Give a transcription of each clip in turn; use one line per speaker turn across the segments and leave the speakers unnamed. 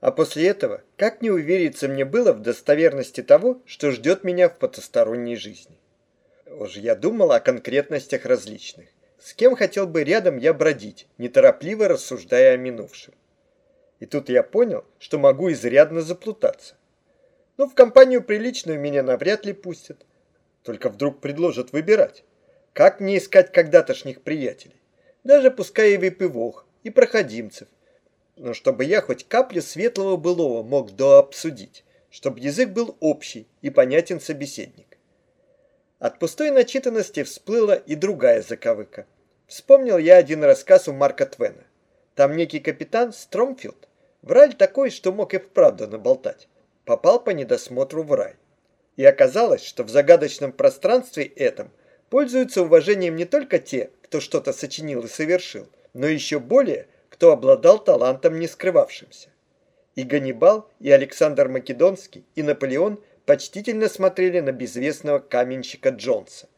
А после этого, как не увериться мне было в достоверности того, что ждет меня в потусторонней жизни? Уж я думал о конкретностях различных. С кем хотел бы рядом я бродить, неторопливо рассуждая о минувшем. И тут я понял, что могу изрядно заплутаться. Ну, в компанию приличную меня навряд ли пустят. Только вдруг предложат выбирать. Как мне искать когда-тошних приятелей? Даже пускай и выпивох, и проходимцев. Но чтобы я хоть каплю светлого былого мог дообсудить, чтобы язык был общий и понятен собеседник. От пустой начитанности всплыла и другая заковыка. Вспомнил я один рассказ у Марка Твена. Там некий капитан Стромфилд, враль такой, что мог и вправду наболтать, попал по недосмотру в рай. И оказалось, что в загадочном пространстве этом пользуются уважением не только те, кто что-то сочинил и совершил, но еще более, кто обладал талантом не скрывавшимся. И Ганнибал, и Александр Македонский, и Наполеон почтительно смотрели на безвестного каменщика Джонса.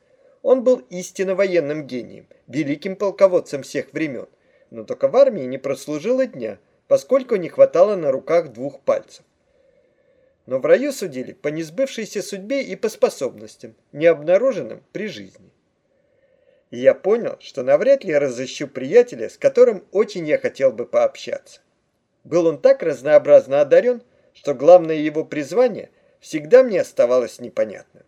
Он был истинно военным гением, великим полководцем всех времен, но только в армии не прослужил и дня, поскольку не хватало на руках двух пальцев. Но в раю судили по несбывшейся судьбе и по способностям, не обнаруженным при жизни. И я понял, что навряд ли разыщу приятеля, с которым очень я хотел бы пообщаться. Был он так разнообразно одарен, что главное его призвание – всегда мне оставалось непонятным.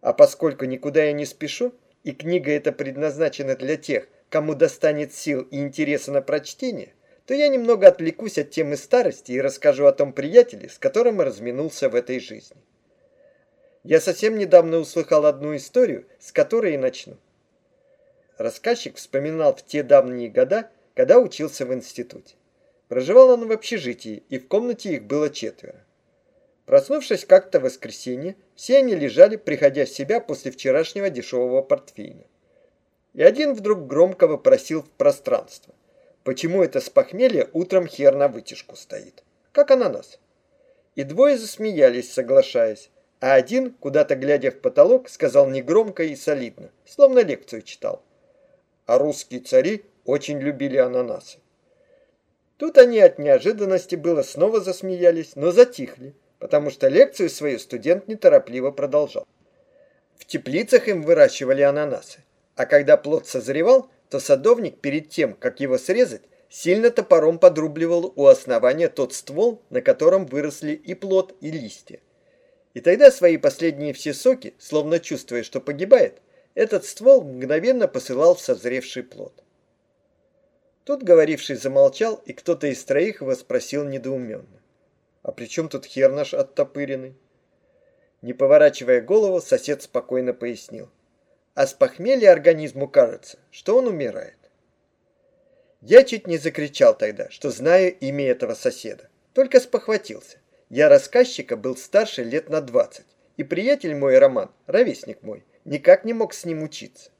А поскольку никуда я не спешу, и книга эта предназначена для тех, кому достанет сил и интереса на прочтение, то я немного отвлекусь от темы старости и расскажу о том приятеле, с которым разминулся в этой жизни. Я совсем недавно услыхал одну историю, с которой и начну. Рассказчик вспоминал в те давние года, когда учился в институте. Проживал он в общежитии, и в комнате их было четверо. Проснувшись как-то в воскресенье, все они лежали, приходя в себя после вчерашнего дешевого портфеля. И один вдруг громко вопросил в пространство. Почему это с похмелья утром хер на вытяжку стоит? Как ананас. И двое засмеялись, соглашаясь. А один, куда-то глядя в потолок, сказал негромко и солидно, словно лекцию читал. А русские цари очень любили ананасы. Тут они от неожиданности было снова засмеялись, но затихли потому что лекцию свою студент неторопливо продолжал. В теплицах им выращивали ананасы, а когда плод созревал, то садовник перед тем, как его срезать, сильно топором подрубливал у основания тот ствол, на котором выросли и плод, и листья. И тогда свои последние все соки, словно чувствуя, что погибает, этот ствол мгновенно посылал в созревший плод. Тут говоривший замолчал, и кто-то из троих его спросил недоуменно. А при чем тут хер наш оттопыренный? Не поворачивая голову, сосед спокойно пояснил. А с похмелья организму кажется, что он умирает. Я чуть не закричал тогда, что знаю имя этого соседа. Только спохватился. Я рассказчика был старше лет на двадцать. И приятель мой Роман, ровесник мой, никак не мог с ним учиться.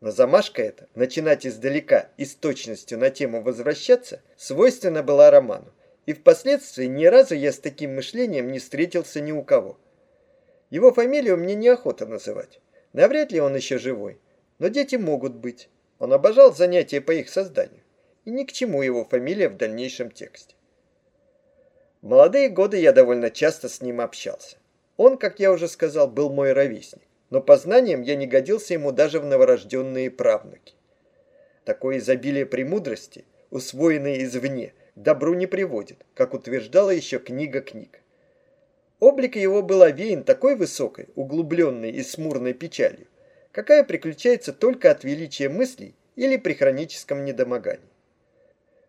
Но замашка эта, начинать издалека и с точностью на тему возвращаться, свойственна была Роману. И впоследствии ни разу я с таким мышлением не встретился ни у кого. Его фамилию мне неохота называть. Навряд ли он еще живой. Но дети могут быть. Он обожал занятия по их созданию. И ни к чему его фамилия в дальнейшем тексте. В молодые годы я довольно часто с ним общался. Он, как я уже сказал, был мой ровесник. Но по знаниям я не годился ему даже в новорожденные правнуки. Такое изобилие премудрости, усвоенное извне, добру не приводит, как утверждала еще книга книг. Облик его был овеян такой высокой, углубленной и смурной печалью, какая приключается только от величия мыслей или при хроническом недомогании.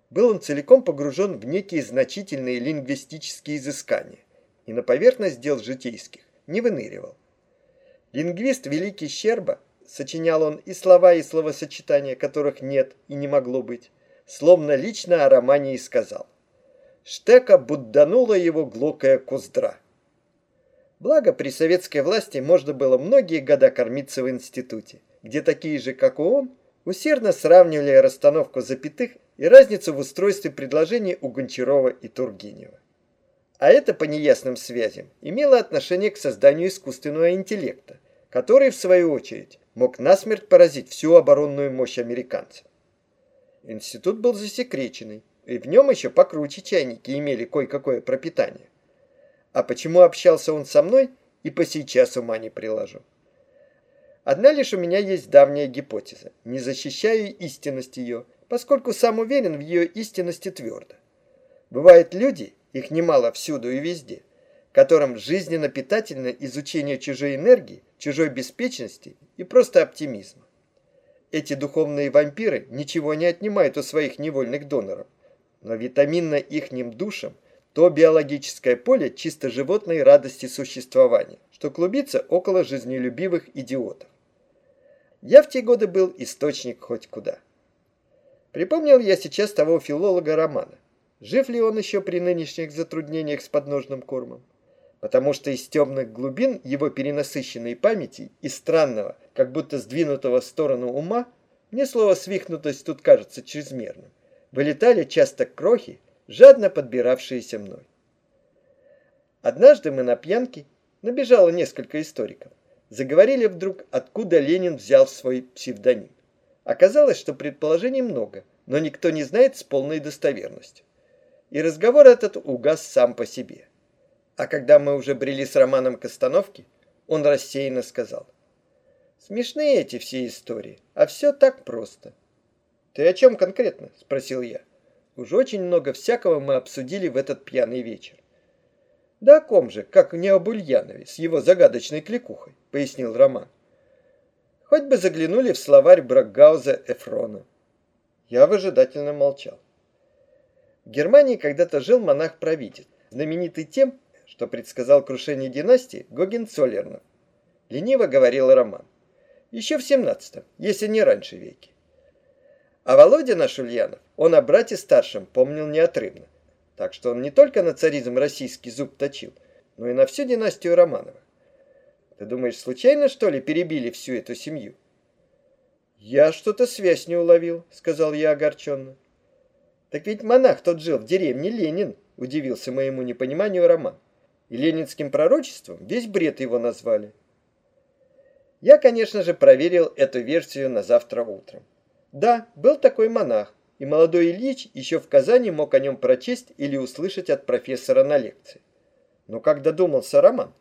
Был он целиком погружен в некие значительные лингвистические изыскания и на поверхность дел житейских не выныривал. Лингвист Великий Щерба, сочинял он и слова, и словосочетания, которых нет и не могло быть, словно лично о романе и сказал. Штека будданула его глокая куздра. Благо, при советской власти можно было многие года кормиться в институте, где такие же, как и он, усердно сравнивали расстановку запятых и разницу в устройстве предложений у Гончарова и Тургенева. А это по неясным связям имело отношение к созданию искусственного интеллекта, который, в свою очередь, мог насмерть поразить всю оборонную мощь американцев. Институт был засекреченный, И в нем еще покруче чайники имели кое-какое пропитание. А почему общался он со мной, и по сейчас ума не приложу. Одна лишь у меня есть давняя гипотеза. Не защищаю истинность ее, поскольку сам уверен в ее истинности твердо. Бывают люди, их немало всюду и везде, которым жизненно питательно изучение чужой энергии, чужой беспечности и просто оптимизма. Эти духовные вампиры ничего не отнимают у своих невольных доноров, но витаминно ихним душам то биологическое поле чисто животной радости существования, что клубится около жизнелюбивых идиотов. Я в те годы был источник хоть куда. Припомнил я сейчас того филолога Романа. Жив ли он еще при нынешних затруднениях с подножным кормом? Потому что из темных глубин его перенасыщенной памяти и странного, как будто сдвинутого в сторону ума, мне слово «свихнутость» тут кажется чрезмерным, вылетали часто крохи, жадно подбиравшиеся мной. Однажды мы на пьянке, набежало несколько историков, заговорили вдруг, откуда Ленин взял свой псевдоним. Оказалось, что предположений много, но никто не знает с полной достоверностью. И разговор этот угас сам по себе. А когда мы уже брели с Романом к остановке, он рассеянно сказал. «Смешные эти все истории, а все так просто». «Ты о чем конкретно?» – спросил я. Уж очень много всякого мы обсудили в этот пьяный вечер. «Да о ком же, как не об Ульянове, с его загадочной кликухой», — пояснил Роман. «Хоть бы заглянули в словарь Бракгауза Эфрона». Я выжидательно молчал. В Германии когда-то жил монах-провидец, знаменитый тем, что предсказал крушение династии Гогенцоллернов. Лениво говорил Роман. Еще в 17 если не раньше веке. А Володя наш Ульянов, он о брате старшем помнил неотрывно. Так что он не только на царизм российский зуб точил, но и на всю династию Романовых. Ты думаешь, случайно, что ли, перебили всю эту семью? Я что-то связь не уловил, сказал я огорченно. Так ведь монах тот жил в деревне Ленин, удивился моему непониманию Роман. И ленинским пророчеством весь бред его назвали. Я, конечно же, проверил эту версию на завтра утром. Да, был такой монах, и молодой Ильич еще в Казани мог о нем прочесть или услышать от профессора на лекции. Но как додумался Роман?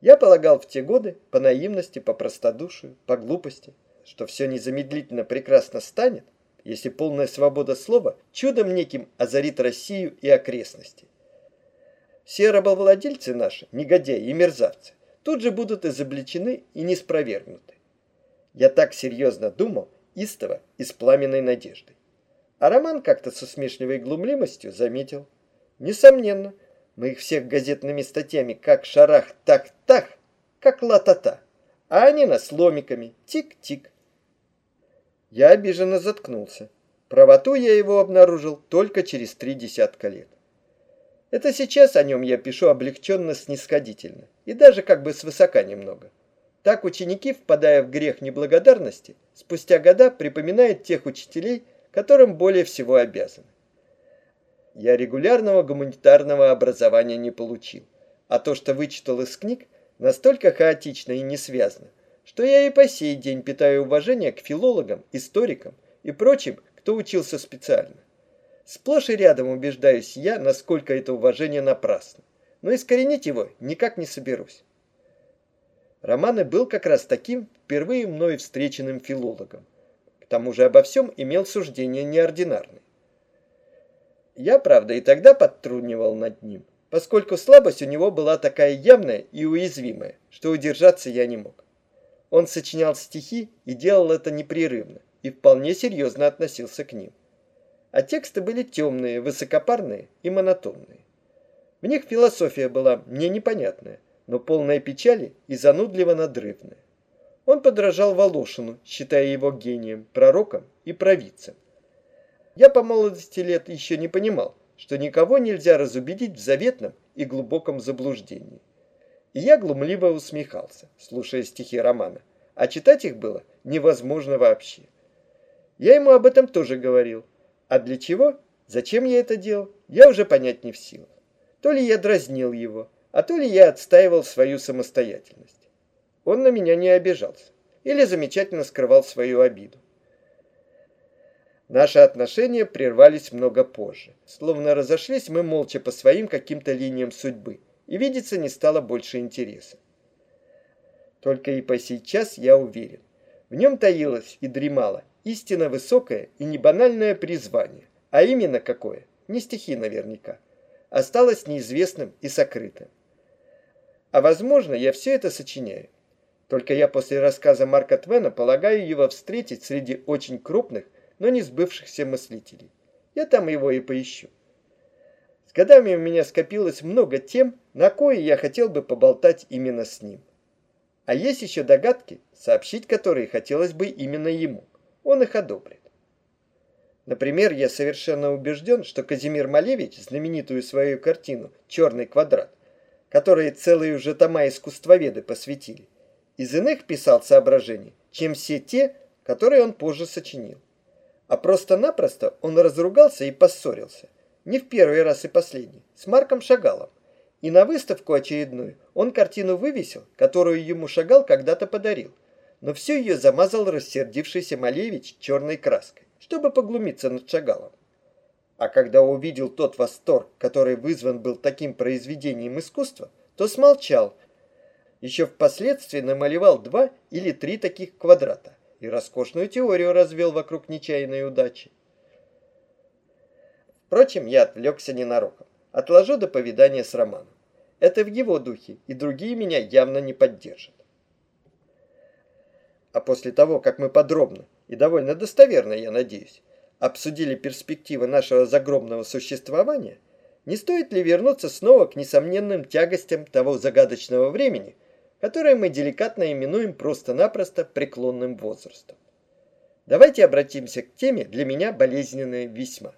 Я полагал в те годы, по наивности, по простодушию, по глупости, что все незамедлительно прекрасно станет, если полная свобода слова чудом неким озарит Россию и окрестности. Все рабовладельцы наши, негодяи и мерзавцы, тут же будут изобличены и не. Я так серьезно думал, истово и с пламенной надеждой. А Роман как-то со смешливой глумливостью заметил. Несомненно, мы их всех газетными статьями как шарах так-так, как латата, а они нас ломиками тик-тик. Я обиженно заткнулся. Правоту я его обнаружил только через три десятка лет. Это сейчас о нем я пишу облегченно-снисходительно и даже как бы свысока немного. Так ученики, впадая в грех неблагодарности, спустя года припоминают тех учителей, которым более всего обязаны. Я регулярного гуманитарного образования не получил, а то, что вычитал из книг, настолько хаотично и не связано, что я и по сей день питаю уважение к филологам, историкам и прочим, кто учился специально. Сплошь и рядом убеждаюсь я, насколько это уважение напрасно, но искоренить его никак не соберусь. Роман и был как раз таким впервые мною встреченным филологом. К тому же обо всем имел суждение неординарное. Я, правда, и тогда подтрунивал над ним, поскольку слабость у него была такая явная и уязвимая, что удержаться я не мог. Он сочинял стихи и делал это непрерывно, и вполне серьезно относился к ним. А тексты были темные, высокопарные и монотонные. В них философия была мне непонятная, но полная печали и занудливо надрывная. Он подражал Волошину, считая его гением, пророком и провидцем. Я по молодости лет еще не понимал, что никого нельзя разубедить в заветном и глубоком заблуждении. И я глумливо усмехался, слушая стихи романа, а читать их было невозможно вообще. Я ему об этом тоже говорил. А для чего? Зачем я это делал? Я уже понять не в силах. То ли я дразнил его, а то ли я отстаивал свою самостоятельность. Он на меня не обижался или замечательно скрывал свою обиду. Наши отношения прервались много позже. Словно разошлись мы молча по своим каким-то линиям судьбы, и видеться не стало больше интереса. Только и по сейчас я уверен. В нем таилось и дремало истинно высокое и небанальное призвание. А именно какое? Не стихи наверняка. Осталось неизвестным и сокрытым. А возможно, я все это сочиняю. Только я после рассказа Марка Твена полагаю его встретить среди очень крупных, но не сбывшихся мыслителей. Я там его и поищу. С годами у меня скопилось много тем, на кое я хотел бы поболтать именно с ним. А есть еще догадки, сообщить которые хотелось бы именно ему. Он их одобрит. Например, я совершенно убежден, что Казимир Малевич знаменитую свою картину «Черный квадрат», которой целые уже тома искусствоведы посвятили, из иных писал соображений, чем все те, которые он позже сочинил. А просто-напросто он разругался и поссорился. Не в первый раз и последний. С Марком Шагалом. И на выставку очередную он картину вывесил, которую ему Шагал когда-то подарил. Но всю ее замазал рассердившийся Малевич черной краской, чтобы поглумиться над Шагалом. А когда увидел тот восторг, который вызван был таким произведением искусства, то смолчал. Еще впоследствии намалевал два или три таких квадрата и роскошную теорию развел вокруг нечаянной удачи. Впрочем, я отвлекся ненароком. Отложу до повидания с Романом. Это в его духе, и другие меня явно не поддержат. А после того, как мы подробно и довольно достоверно, я надеюсь, обсудили перспективы нашего загробного существования, не стоит ли вернуться снова к несомненным тягостям того загадочного времени, которое мы деликатно именуем просто-напросто преклонным возрастом. Давайте обратимся к теме для меня болезненной весьма.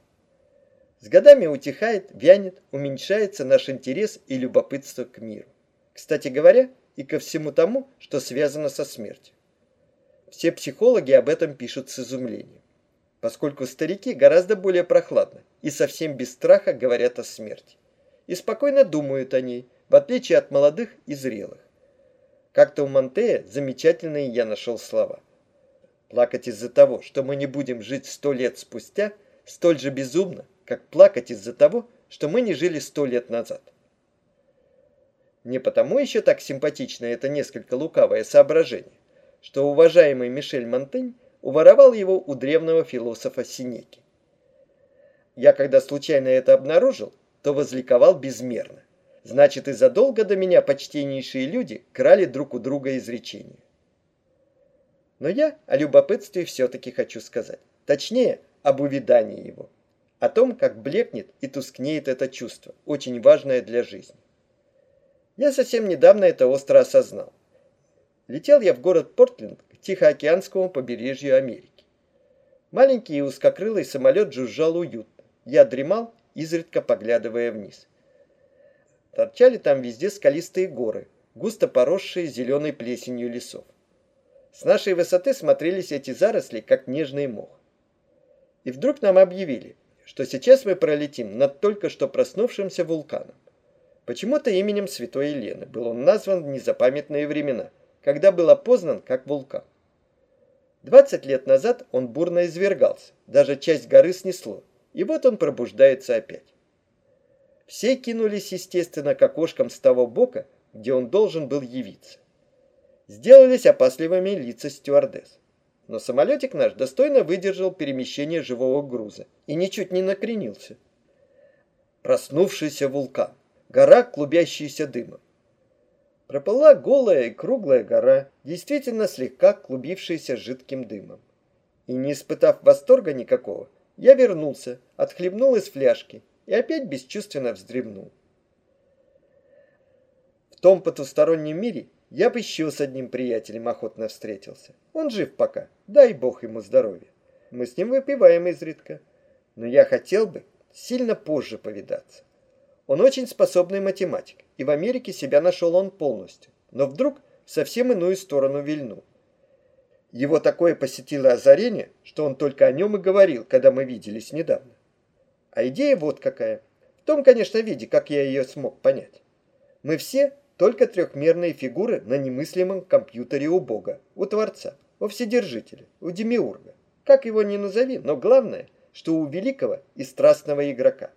С годами утихает, вянет, уменьшается наш интерес и любопытство к миру. Кстати говоря, и ко всему тому, что связано со смертью. Все психологи об этом пишут с изумлением, поскольку старики гораздо более прохладно и совсем без страха говорят о смерти. И спокойно думают о ней, в отличие от молодых и зрелых. Как-то у Монтея замечательные я нашел слова. Плакать из-за того, что мы не будем жить сто лет спустя, столь же безумно, как плакать из-за того, что мы не жили сто лет назад. Не потому еще так симпатично это несколько лукавое соображение, что уважаемый Мишель Монтень уворовал его у древнего философа Синеки. Я, когда случайно это обнаружил, то возликовал безмерно. Значит, и задолго до меня почтеннейшие люди крали друг у друга изречения. Но я о любопытстве все-таки хочу сказать. Точнее, об увидании его. О том, как блекнет и тускнеет это чувство, очень важное для жизни. Я совсем недавно это остро осознал. Летел я в город Портленд к Тихоокеанскому побережью Америки. Маленький и узкокрылый самолет жужжал уютно. Я дремал, изредка поглядывая вниз. Торчали там везде скалистые горы, густо поросшие зеленой плесенью лесов. С нашей высоты смотрелись эти заросли, как нежный мох. И вдруг нам объявили, что сейчас мы пролетим над только что проснувшимся вулканом. Почему-то именем Святой Елены был он назван в незапамятные времена, когда был опознан как вулкан. 20 лет назад он бурно извергался, даже часть горы снесло, и вот он пробуждается опять. Все кинулись, естественно, к окошкам с того бока, где он должен был явиться. Сделались опасливыми лица стюардесс. Но самолетик наш достойно выдержал перемещение живого груза и ничуть не накренился. Проснувшийся вулкан. Гора, клубящаяся дымом. Проплыла голая и круглая гора, действительно слегка клубившаяся жидким дымом. И не испытав восторга никакого, я вернулся, отхлебнул из фляжки и опять бесчувственно вздремнул. В том потустороннем мире я бы еще с одним приятелем охотно встретился. Он жив пока, дай бог ему здоровья. Мы с ним выпиваем изредка. Но я хотел бы сильно позже повидаться. Он очень способный математик, и в Америке себя нашел он полностью, но вдруг совсем иную сторону вильнул. Его такое посетило озарение, что он только о нем и говорил, когда мы виделись недавно. А идея вот какая. В том, конечно, виде, как я ее смог понять. Мы все только трехмерные фигуры на немыслимом компьютере у Бога, у Творца, у Вседержителя, у Демиурга. Как его ни назови, но главное, что у великого и страстного игрока.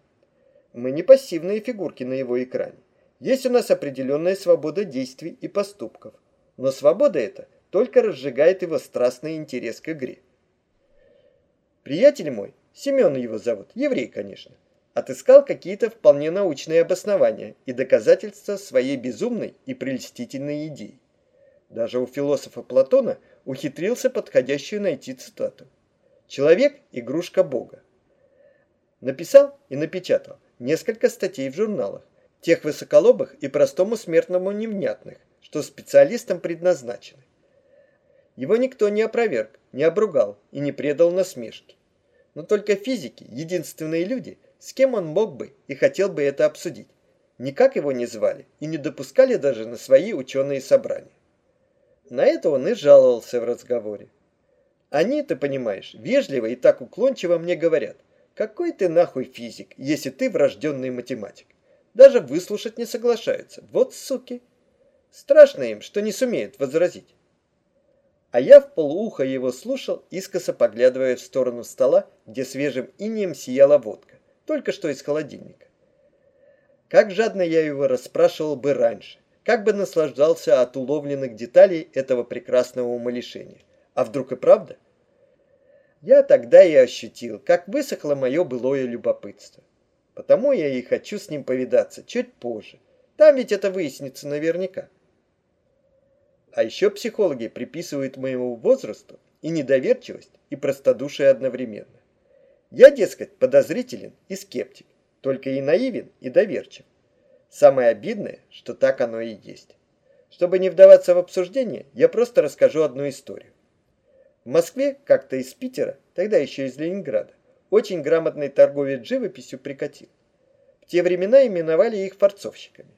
Мы не пассивные фигурки на его экране. Есть у нас определенная свобода действий и поступков. Но свобода эта только разжигает его страстный интерес к игре. Приятель мой, Семен его зовут, еврей, конечно, отыскал какие-то вполне научные обоснования и доказательства своей безумной и прельстительной идеи. Даже у философа Платона ухитрился подходящую найти цитату. «Человек – игрушка Бога». Написал и напечатал несколько статей в журналах, тех высоколобых и простому смертному невнятных, что специалистам предназначены. Его никто не опроверг, не обругал и не предал насмешки. Но только физики – единственные люди, с кем он мог бы и хотел бы это обсудить. Никак его не звали и не допускали даже на свои ученые собрания. На это он и жаловался в разговоре. Они, ты понимаешь, вежливо и так уклончиво мне говорят, какой ты нахуй физик, если ты врожденный математик. Даже выслушать не соглашаются. Вот суки. Страшно им, что не сумеют возразить. А я в полууха его слушал, искоса поглядывая в сторону стола, где свежим инеем сияла водка, только что из холодильника. Как жадно я его расспрашивал бы раньше, как бы наслаждался от уловленных деталей этого прекрасного умалишения. А вдруг и правда? Я тогда и ощутил, как высохло мое былое любопытство. Потому я и хочу с ним повидаться чуть позже. Там ведь это выяснится наверняка. А еще психологи приписывают моему возрасту и недоверчивость, и простодушие одновременно. Я, дескать, подозрителен и скептик, только и наивен, и доверчив. Самое обидное, что так оно и есть. Чтобы не вдаваться в обсуждение, я просто расскажу одну историю. В Москве как-то из Питера, тогда еще из Ленинграда, очень грамотный торговец живописью прикатил. В те времена именовали их форцовщиками.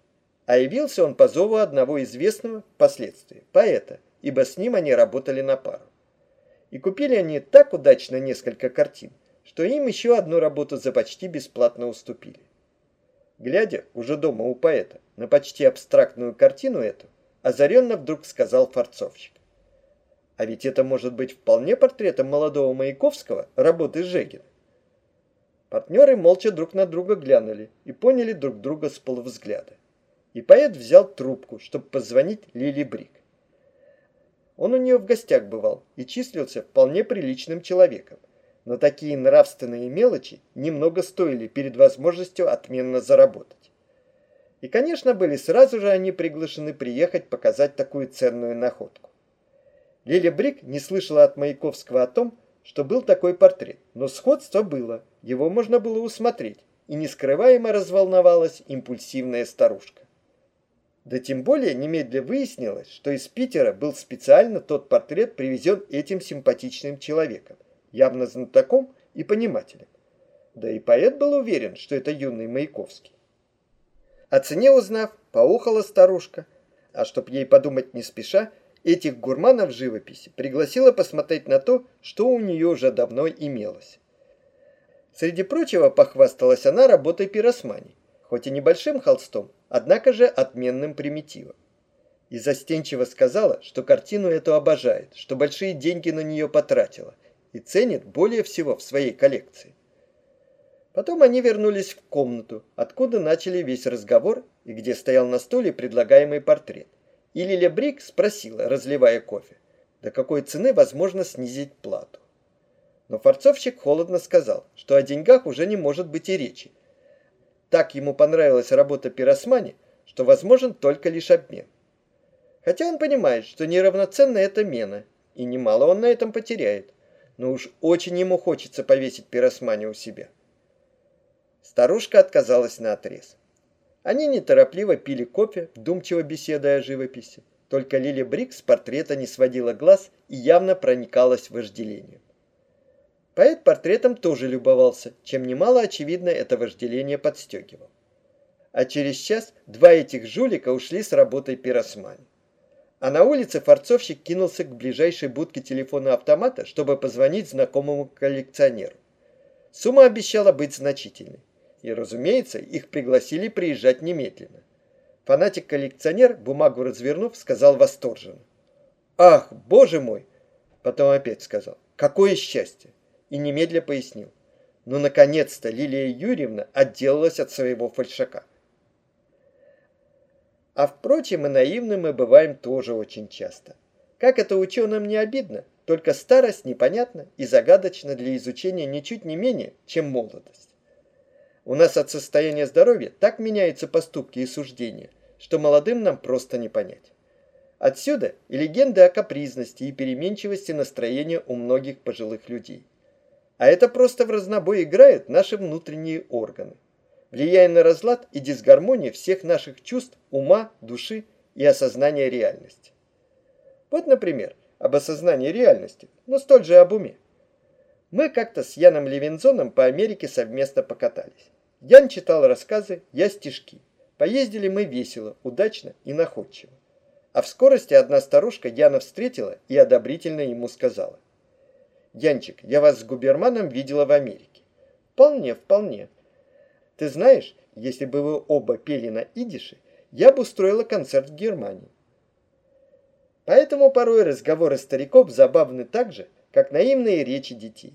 А явился он по зову одного известного впоследствии поэта, ибо с ним они работали на пару. И купили они так удачно несколько картин, что им еще одну работу за почти бесплатно уступили. Глядя уже дома у поэта на почти абстрактную картину эту, озаренно вдруг сказал форцовщик. А ведь это может быть вполне портретом молодого Маяковского, работы Жегина. Партнеры молча друг на друга глянули и поняли друг друга с полувзгляда. И поэт взял трубку, чтобы позвонить Лили Брик. Он у нее в гостях бывал и числился вполне приличным человеком, но такие нравственные мелочи немного стоили перед возможностью отменно заработать. И, конечно, были сразу же они приглашены приехать показать такую ценную находку. Лиля Брик не слышала от Маяковского о том, что был такой портрет, но сходство было, его можно было усмотреть, и нескрываемо разволновалась импульсивная старушка. Да тем более немедля выяснилось, что из Питера был специально тот портрет привезен этим симпатичным человеком явно знатоком и понимателем. Да и поэт был уверен, что это юный Маяковский. О цене узнав, поухала старушка, а чтоб ей подумать не спеша, этих гурманов живописи пригласила посмотреть на то, что у нее уже давно имелось. Среди прочего похвасталась она работой пиросмани, хоть и небольшим холстом, однако же отменным примитивом. И застенчиво сказала, что картину эту обожает, что большие деньги на нее потратила, и ценит более всего в своей коллекции. Потом они вернулись в комнату, откуда начали весь разговор и где стоял на столе предлагаемый портрет. И Лиля Брик спросила, разливая кофе, до какой цены возможно снизить плату. Но форцовщик холодно сказал, что о деньгах уже не может быть и речи. Так ему понравилась работа пиросмани, что возможен только лишь обмен. Хотя он понимает, что неравноценна эта мена, и немало он на этом потеряет но уж очень ему хочется повесить пиросмани у себя. Старушка отказалась на отрез. Они неторопливо пили кофе, вдумчиво беседуя о живописи. Только Лили Брик с портрета не сводила глаз и явно проникалась вожделением. Поэт портретом тоже любовался, чем немало очевидно это вожделение подстегивал. А через час два этих жулика ушли с работой пиросмани. А на улице форцовщик кинулся к ближайшей будке телефона-автомата, чтобы позвонить знакомому коллекционеру. Сумма обещала быть значительной. И, разумеется, их пригласили приезжать немедленно. Фанатик-коллекционер, бумагу развернув, сказал восторженно. «Ах, боже мой!» Потом опять сказал. Какое счастье! И немедля пояснил. Ну, наконец-то Лилия Юрьевна отделалась от своего фальшака. А впрочем, и наивны мы бываем тоже очень часто. Как это ученым не обидно, только старость непонятна и загадочна для изучения ничуть не менее, чем молодость. У нас от состояния здоровья так меняются поступки и суждения, что молодым нам просто не понять. Отсюда и легенды о капризности и переменчивости настроения у многих пожилых людей. А это просто в разнобой играют наши внутренние органы, влияя на разлад и дисгармонию всех наших чувств, ума, души и осознания реальности. Вот, например, об осознании реальности, но столь же об уме. Мы как-то с Яном Левинзоном по Америке совместно покатались. Ян читал рассказы, я стишки. Поездили мы весело, удачно и находчиво. А в скорости одна старушка Яна встретила и одобрительно ему сказала. «Янчик, я вас с Губерманом видела в Америке». «Вполне, вполне. Ты знаешь, если бы вы оба пели на идише, я бы устроила концерт в Германии. Поэтому порой разговоры стариков забавны так же, как наивные речи детей.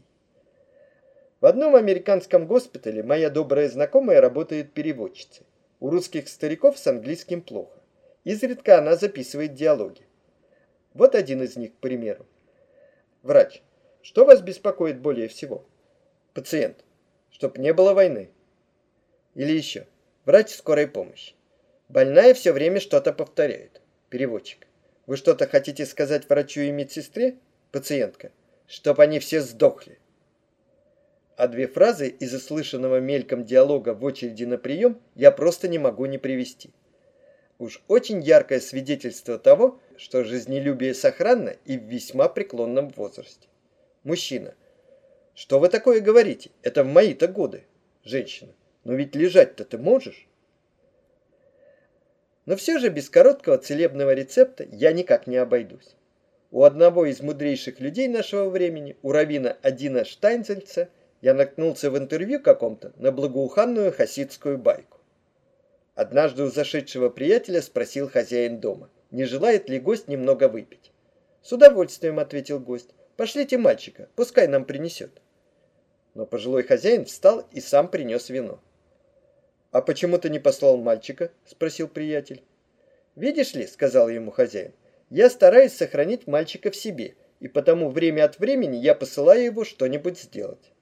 В одном американском госпитале моя добрая знакомая работает переводчицей. У русских стариков с английским плохо. Изредка она записывает диалоги. Вот один из них, к примеру. Врач. Что вас беспокоит более всего? Пациент. Чтоб не было войны. Или еще. Врач скорой помощи. Больная все время что-то повторяет. Переводчик. Вы что-то хотите сказать врачу и медсестре? Пациентка. Чтоб они все сдохли. А две фразы из услышанного мельком диалога в очереди на прием я просто не могу не привести. Уж очень яркое свидетельство того, что жизнелюбие сохранно и в весьма преклонном возрасте. Мужчина. Что вы такое говорите? Это в мои-то годы. Женщина. Но ведь лежать-то ты можешь? Но все же без короткого целебного рецепта я никак не обойдусь. У одного из мудрейших людей нашего времени, у равина Адина Штайнзельца, я наткнулся в интервью каком-то на благоуханную хасидскую байку. Однажды у зашедшего приятеля спросил хозяин дома, не желает ли гость немного выпить. «С удовольствием», — ответил гость. «Пошлите мальчика, пускай нам принесет». Но пожилой хозяин встал и сам принес вино. «А почему ты не послал мальчика?» – спросил приятель. «Видишь ли», – сказал ему хозяин, – «я стараюсь сохранить мальчика в себе, и потому время от времени я посылаю его что-нибудь сделать».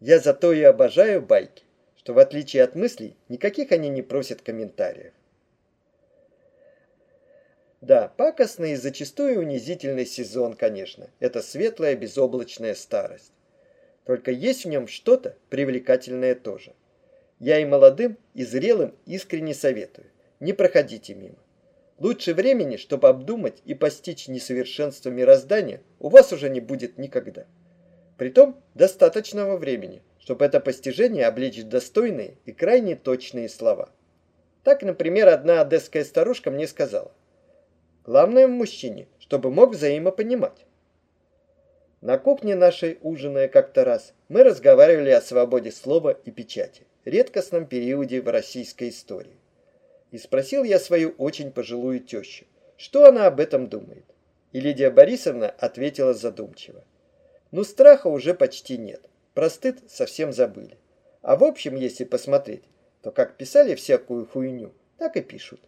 Я зато и обожаю байки, что в отличие от мыслей, никаких они не просят комментариев. Да, пакостный и зачастую унизительный сезон, конечно. Это светлая безоблачная старость. Только есть в нем что-то привлекательное тоже. Я и молодым, и зрелым искренне советую. Не проходите мимо. Лучше времени, чтобы обдумать и постичь несовершенство мироздания, у вас уже не будет никогда. Притом достаточного времени, чтобы это постижение облечь достойные и крайне точные слова. Так, например, одна одесская старушка мне сказала. Главное в мужчине, чтобы мог взаимопонимать. На кухне нашей, ужиная как-то раз, мы разговаривали о свободе слова и печати, редкостном периоде в российской истории. И спросил я свою очень пожилую тещу, что она об этом думает. И Лидия Борисовна ответила задумчиво. Ну, страха уже почти нет, про стыд совсем забыли. А в общем, если посмотреть, то как писали всякую хуйню, так и пишут.